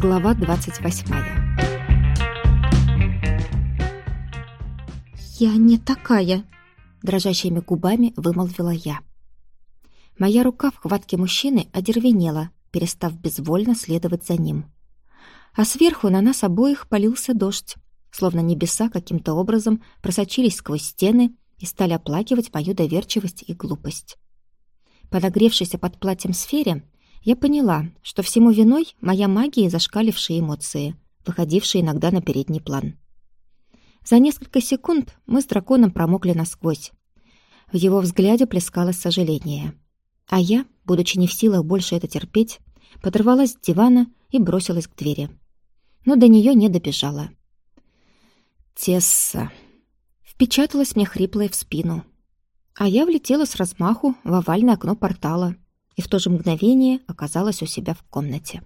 Глава 28 «Я не такая», — дрожащими губами вымолвила я. Моя рука в хватке мужчины одервенела, перестав безвольно следовать за ним. А сверху на нас обоих полился дождь, словно небеса каким-то образом просочились сквозь стены и стали оплакивать мою доверчивость и глупость. Подогревшейся под платьем сфере, я поняла, что всему виной моя магия и зашкалившие эмоции, выходившие иногда на передний план. За несколько секунд мы с драконом промокли насквозь. В его взгляде плескалось сожаление. А я, будучи не в силах больше это терпеть, подорвалась с дивана и бросилась к двери. Но до нее не добежала. «Тесса!» Впечаталась мне хриплое в спину. А я влетела с размаху в овальное окно портала и в то же мгновение оказалась у себя в комнате.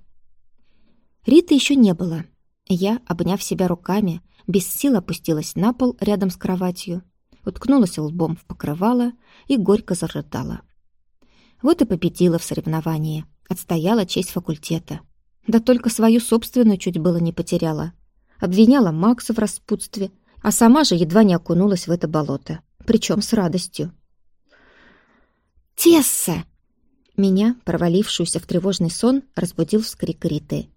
Риты еще не было. Я, обняв себя руками, без сил опустилась на пол рядом с кроватью, уткнулась лбом в покрывало и горько зарыдала. Вот и победила в соревновании, отстояла честь факультета. Да только свою собственную чуть было не потеряла. Обвиняла Макса в распутстве, а сама же едва не окунулась в это болото, причем с радостью. «Тесса!» Меня, провалившуюся в тревожный сон, разбудил вскрик Риты.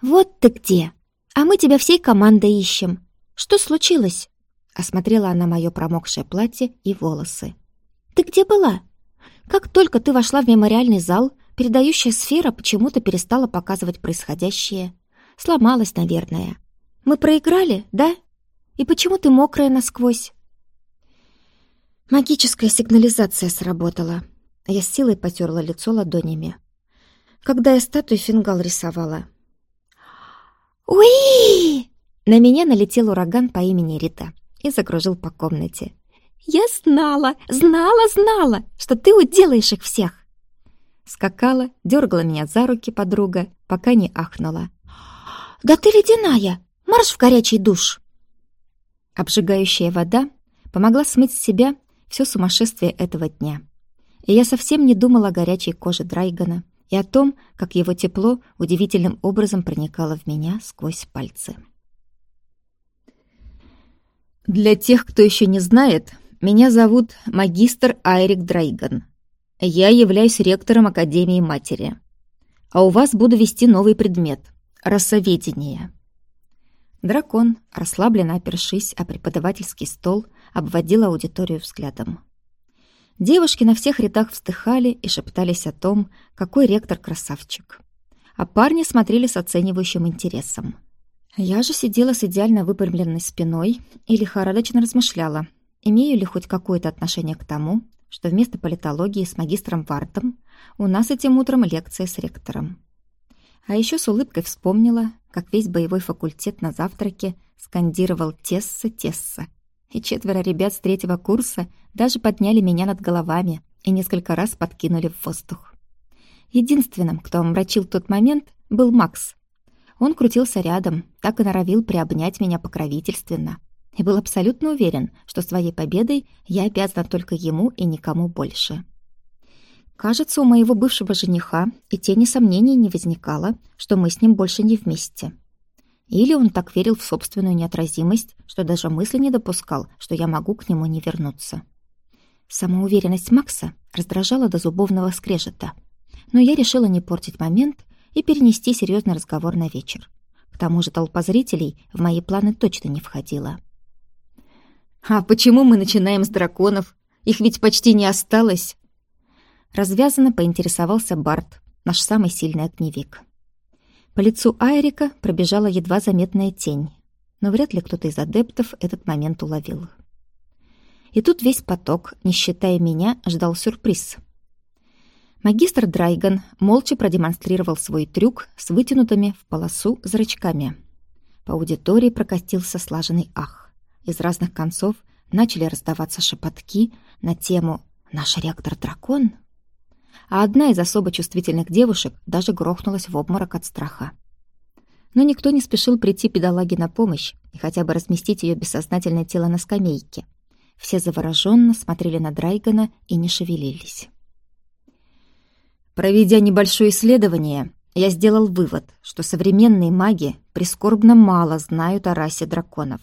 «Вот ты где! А мы тебя всей командой ищем! Что случилось?» Осмотрела она мое промокшее платье и волосы. «Ты где была? Как только ты вошла в мемориальный зал, передающая сфера почему-то перестала показывать происходящее. Сломалась, наверное. Мы проиграли, да? И почему ты мокрая насквозь?» Магическая сигнализация сработала. Я силой потерла лицо ладонями. Когда я статую фингал рисовала. «Уи!» На меня налетел ураган по имени Рита и закружил по комнате. «Я знала, знала, знала, что ты уделаешь их всех!» Скакала, дергала меня за руки подруга, пока не ахнула. «Да ты ледяная! Марш в горячий душ!» Обжигающая вода помогла смыть с себя все сумасшествие этого дня и я совсем не думала о горячей коже Драйгана и о том, как его тепло удивительным образом проникало в меня сквозь пальцы. Для тех, кто еще не знает, меня зовут магистр Айрик Драйган. Я являюсь ректором Академии Матери. А у вас буду вести новый предмет — рассоведение. Дракон, расслабленно опершись о преподавательский стол, обводил аудиторию взглядом. Девушки на всех рядах вздыхали и шептались о том, какой ректор красавчик. А парни смотрели с оценивающим интересом. Я же сидела с идеально выпрямленной спиной и лихорадочно размышляла, имею ли хоть какое-то отношение к тому, что вместо политологии с магистром Вартом у нас этим утром лекция с ректором. А еще с улыбкой вспомнила, как весь боевой факультет на завтраке скандировал «Тесса, Тесса», и четверо ребят с третьего курса даже подняли меня над головами и несколько раз подкинули в воздух. Единственным, кто омрачил тот момент, был Макс. Он крутился рядом, так и норовил приобнять меня покровительственно и был абсолютно уверен, что своей победой я обязана только ему и никому больше. Кажется, у моего бывшего жениха и тени сомнений не возникало, что мы с ним больше не вместе. Или он так верил в собственную неотразимость, что даже мысли не допускал, что я могу к нему не вернуться. Самоуверенность Макса раздражала до зубовного скрежета. Но я решила не портить момент и перенести серьезный разговор на вечер. К тому же толпа зрителей в мои планы точно не входила. «А почему мы начинаем с драконов? Их ведь почти не осталось!» Развязанно поинтересовался Барт, наш самый сильный огневик. По лицу Айрика пробежала едва заметная тень, но вряд ли кто-то из адептов этот момент уловил. И тут весь поток, не считая меня, ждал сюрприз. Магистр Драйган молча продемонстрировал свой трюк с вытянутыми в полосу зрачками. По аудитории прокатился слаженный ах. Из разных концов начали раздаваться шепотки на тему «Наш ректор-дракон?» А одна из особо чувствительных девушек даже грохнулась в обморок от страха. Но никто не спешил прийти педалаге на помощь и хотя бы разместить ее бессознательное тело на скамейке. Все завороженно смотрели на Драйгана и не шевелились. Проведя небольшое исследование, я сделал вывод, что современные маги прискорбно мало знают о расе драконов,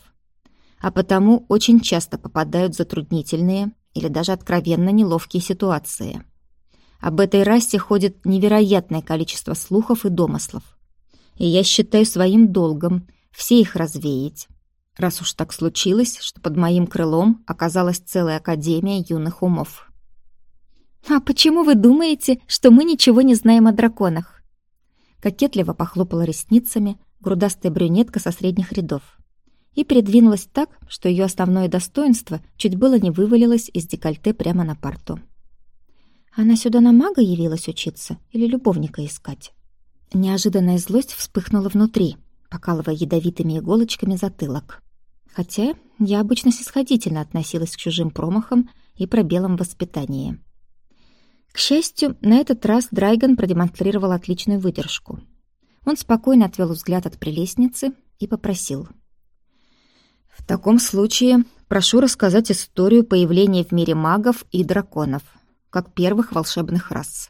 а потому очень часто попадают в затруднительные или даже откровенно неловкие ситуации. Об этой расе ходит невероятное количество слухов и домыслов. И я считаю своим долгом все их развеять, раз уж так случилось, что под моим крылом оказалась целая академия юных умов. «А почему вы думаете, что мы ничего не знаем о драконах?» Кокетливо похлопала ресницами грудастая брюнетка со средних рядов и передвинулась так, что ее основное достоинство чуть было не вывалилось из декольте прямо на парту. Она сюда на мага явилась учиться или любовника искать? Неожиданная злость вспыхнула внутри, покалывая ядовитыми иголочками затылок. Хотя я обычно снисходительно относилась к чужим промахам и пробелам в воспитании. К счастью, на этот раз Драйган продемонстрировал отличную выдержку. Он спокойно отвел взгляд от прелестницы и попросил — в таком случае прошу рассказать историю появления в мире магов и драконов, как первых волшебных рас.